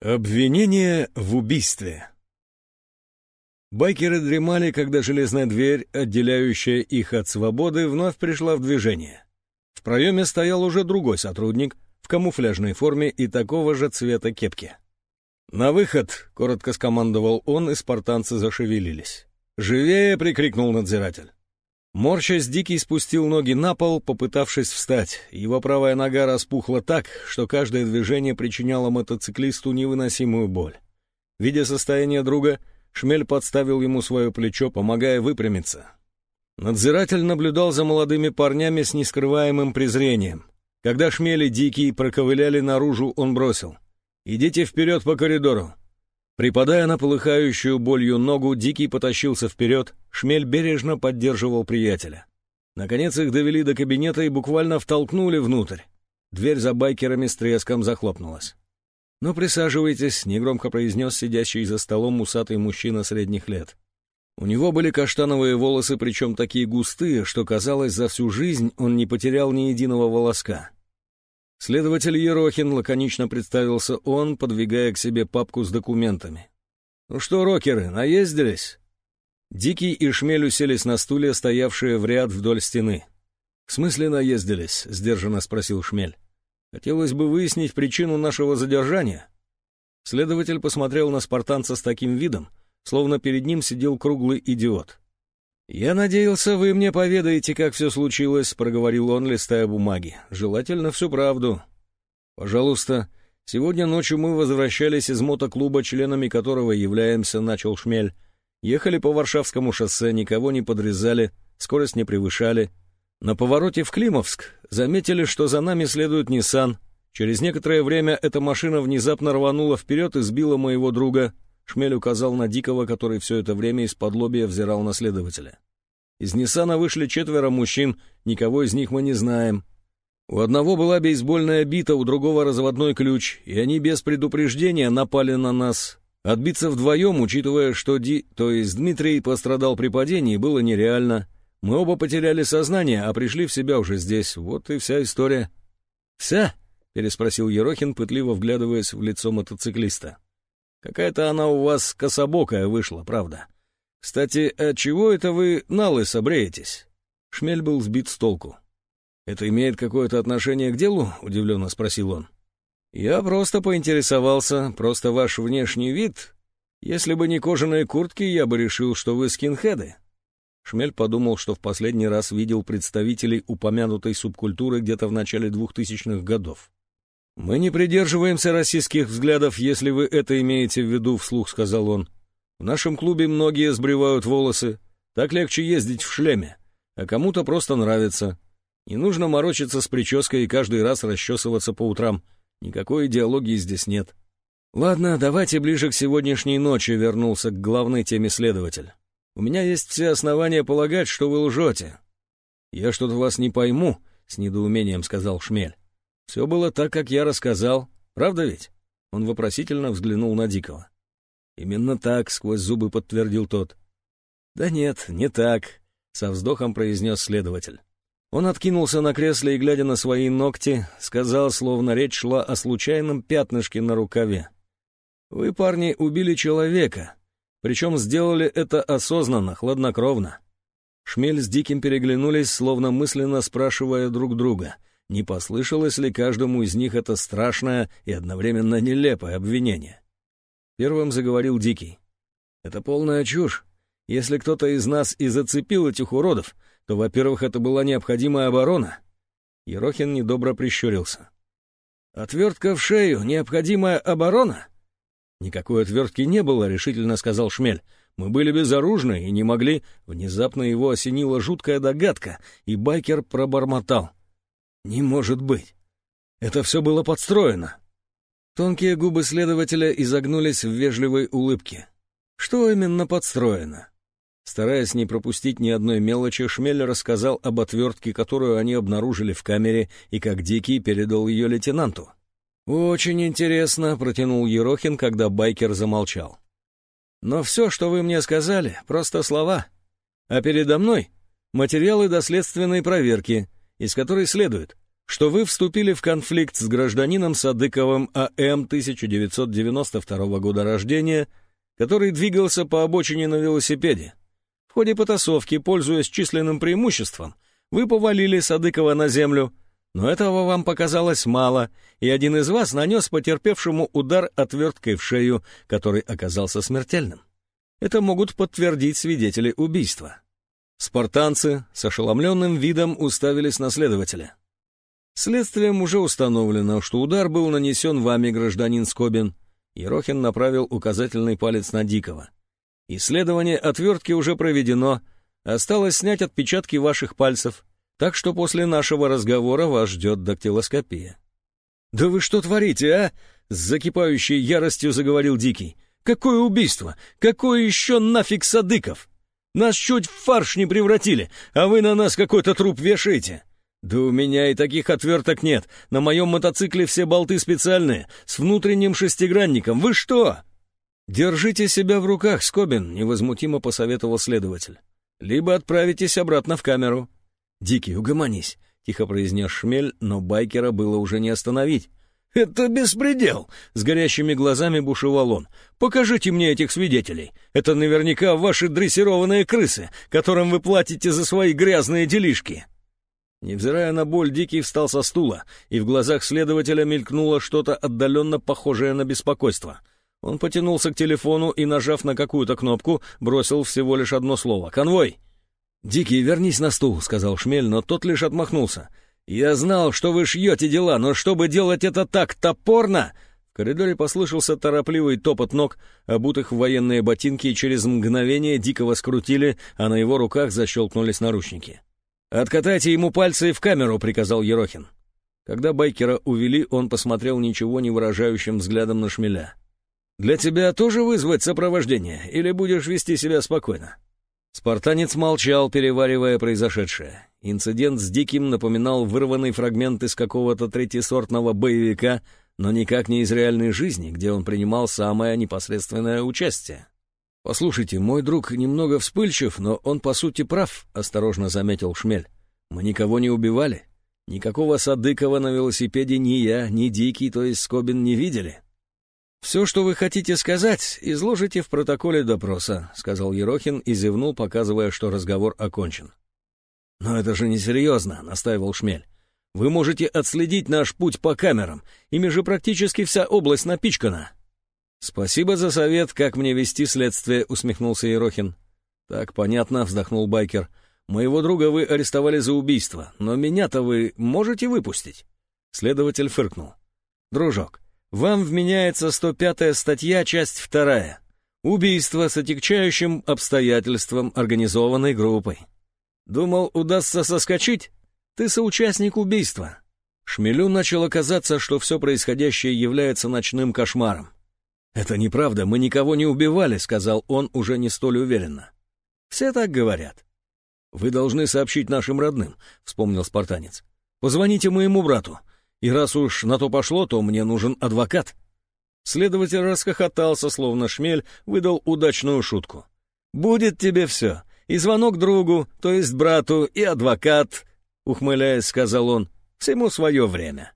Обвинение в убийстве Байкеры дремали, когда железная дверь, отделяющая их от свободы, вновь пришла в движение. В проеме стоял уже другой сотрудник в камуфляжной форме и такого же цвета кепки. «На выход!» — коротко скомандовал он, и спартанцы зашевелились. «Живее!» — прикрикнул надзиратель. Морщась, Дикий спустил ноги на пол, попытавшись встать. Его правая нога распухла так, что каждое движение причиняло мотоциклисту невыносимую боль. Видя состояние друга, Шмель подставил ему свое плечо, помогая выпрямиться. Надзиратель наблюдал за молодыми парнями с нескрываемым презрением. Когда Шмель и Дикий проковыляли наружу, он бросил. «Идите вперед по коридору. Припадая на полыхающую болью ногу, Дикий потащился вперед, Шмель бережно поддерживал приятеля. Наконец их довели до кабинета и буквально втолкнули внутрь. Дверь за байкерами с треском захлопнулась. «Ну, присаживайтесь», — негромко произнес сидящий за столом усатый мужчина средних лет. У него были каштановые волосы, причем такие густые, что, казалось, за всю жизнь он не потерял ни единого волоска. Следователь Ерохин лаконично представился он, подвигая к себе папку с документами. «Ну что, рокеры, наездились?» Дикий и Шмель уселись на стуле, стоявшие в ряд вдоль стены. «В смысле наездились?» — сдержанно спросил Шмель. «Хотелось бы выяснить причину нашего задержания». Следователь посмотрел на спартанца с таким видом, словно перед ним сидел круглый идиот. «Я надеялся, вы мне поведаете, как все случилось», — проговорил он, листая бумаги. «Желательно всю правду». «Пожалуйста, сегодня ночью мы возвращались из мотоклуба, членами которого являемся», — начал Шмель. «Ехали по Варшавскому шоссе, никого не подрезали, скорость не превышали. На повороте в Климовск заметили, что за нами следует Ниссан. Через некоторое время эта машина внезапно рванула вперед и сбила моего друга, Шмель указал на Дикого, который все это время из-под лобья взирал на следователя. Из Ниссана вышли четверо мужчин, никого из них мы не знаем. У одного была бейсбольная бита, у другого разводной ключ, и они без предупреждения напали на нас. Отбиться вдвоем, учитывая, что Ди, то есть Дмитрий, пострадал при падении, было нереально. Мы оба потеряли сознание, а пришли в себя уже здесь. Вот и вся история. «Вся?» — переспросил Ерохин, пытливо вглядываясь в лицо мотоциклиста. Какая-то она у вас кособокая вышла, правда. Кстати, а чего это вы на лысо бреетесь?» Шмель был сбит с толку. «Это имеет какое-то отношение к делу?» — удивленно спросил он. «Я просто поинтересовался, просто ваш внешний вид. Если бы не кожаные куртки, я бы решил, что вы скинхеды». Шмель подумал, что в последний раз видел представителей упомянутой субкультуры где-то в начале двухтысячных годов. «Мы не придерживаемся российских взглядов, если вы это имеете в виду», — вслух сказал он. «В нашем клубе многие сбривают волосы. Так легче ездить в шлеме. А кому-то просто нравится. Не нужно морочиться с прической и каждый раз расчесываться по утрам. Никакой идеологии здесь нет». «Ладно, давайте ближе к сегодняшней ночи», — вернулся к главной теме следователь. «У меня есть все основания полагать, что вы лжете». «Я что-то вас не пойму», — с недоумением сказал Шмель. Все было так, как я рассказал. Правда ведь?» Он вопросительно взглянул на Дикого. «Именно так», — сквозь зубы подтвердил тот. «Да нет, не так», — со вздохом произнес следователь. Он откинулся на кресле и, глядя на свои ногти, сказал, словно речь шла о случайном пятнышке на рукаве. «Вы, парни, убили человека, причем сделали это осознанно, хладнокровно». Шмель с Диким переглянулись, словно мысленно спрашивая друг друга — не послышалось ли каждому из них это страшное и одновременно нелепое обвинение. Первым заговорил Дикий. «Это полная чушь. Если кто-то из нас и зацепил этих уродов, то, во-первых, это была необходимая оборона». Ерохин недобро прищурился. «Отвертка в шею — необходимая оборона?» «Никакой отвертки не было», — решительно сказал Шмель. «Мы были безоружны и не могли...» Внезапно его осенила жуткая догадка, и байкер пробормотал. Не может быть. Это все было подстроено. Тонкие губы следователя изогнулись в вежливой улыбке. Что именно подстроено? Стараясь не пропустить ни одной мелочи, Шмель рассказал об отвертке, которую они обнаружили в камере, и как Дикий передал ее лейтенанту. «Очень интересно», — протянул Ерохин, когда байкер замолчал. «Но все, что вы мне сказали, просто слова. А передо мной материалы доследственной проверки, из которой следует, что вы вступили в конфликт с гражданином Садыковым А.М. 1992 года рождения, который двигался по обочине на велосипеде. В ходе потасовки, пользуясь численным преимуществом, вы повалили Садыкова на землю, но этого вам показалось мало, и один из вас нанес потерпевшему удар отверткой в шею, который оказался смертельным. Это могут подтвердить свидетели убийства. Спартанцы с ошеломленным видом уставились на следователя. Следствием уже установлено, что удар был нанесен вами, гражданин Скобин. Ерохин направил указательный палец на Дикого. Исследование отвертки уже проведено, осталось снять отпечатки ваших пальцев, так что после нашего разговора вас ждет дактилоскопия. «Да вы что творите, а?» — с закипающей яростью заговорил Дикий. «Какое убийство? Какое еще нафиг Садыков? Нас чуть в фарш не превратили, а вы на нас какой-то труп вешаете. Да у меня и таких отверток нет. На моем мотоцикле все болты специальные, с внутренним шестигранником. Вы что? Держите себя в руках, Скобин, невозмутимо посоветовал следователь. Либо отправитесь обратно в камеру. Дикий, угомонись, тихо произнес Шмель, но байкера было уже не остановить. «Это беспредел!» — с горящими глазами бушевал он. «Покажите мне этих свидетелей. Это наверняка ваши дрессированные крысы, которым вы платите за свои грязные делишки». Невзирая на боль, Дикий встал со стула, и в глазах следователя мелькнуло что-то отдаленно похожее на беспокойство. Он потянулся к телефону и, нажав на какую-то кнопку, бросил всего лишь одно слово. «Конвой!» «Дикий, вернись на стул», — сказал Шмель, но тот лишь отмахнулся. «Я знал, что вы шьете дела, но чтобы делать это так топорно...» В коридоре послышался торопливый топот ног, обутых в военные ботинки, и через мгновение Дикого скрутили, а на его руках защелкнулись наручники. «Откатайте ему пальцы в камеру», — приказал Ерохин. Когда байкера увели, он посмотрел ничего не выражающим взглядом на шмеля. «Для тебя тоже вызвать сопровождение, или будешь вести себя спокойно?» Спартанец молчал, переваривая произошедшее. Инцидент с Диким напоминал вырванный фрагмент из какого-то третьесортного боевика, но никак не из реальной жизни, где он принимал самое непосредственное участие. «Послушайте, мой друг немного вспыльчив, но он по сути прав», — осторожно заметил Шмель. «Мы никого не убивали. Никакого Садыкова на велосипеде ни я, ни Дикий, то есть Скобин, не видели». «Все, что вы хотите сказать, изложите в протоколе допроса», — сказал Ерохин и зевнул, показывая, что разговор окончен. «Но это же несерьезно», — настаивал Шмель. «Вы можете отследить наш путь по камерам. Ими же практически вся область напичкана». «Спасибо за совет, как мне вести следствие», — усмехнулся Ерохин. «Так, понятно», — вздохнул Байкер. «Моего друга вы арестовали за убийство, но меня-то вы можете выпустить?» Следователь фыркнул. «Дружок, вам вменяется 105-я статья, часть вторая. Убийство с отягчающим обстоятельством организованной группой. Думал, удастся соскочить? Ты соучастник убийства. Шмелю начало казаться, что все происходящее является ночным кошмаром. «Это неправда, мы никого не убивали», — сказал он уже не столь уверенно. «Все так говорят». «Вы должны сообщить нашим родным», — вспомнил спартанец. «Позвоните моему брату, и раз уж на то пошло, то мне нужен адвокат». Следователь расхохотался, словно шмель выдал удачную шутку. «Будет тебе все. И звонок другу, то есть брату, и адвокат, ухмыляясь, сказал он, всему свое время.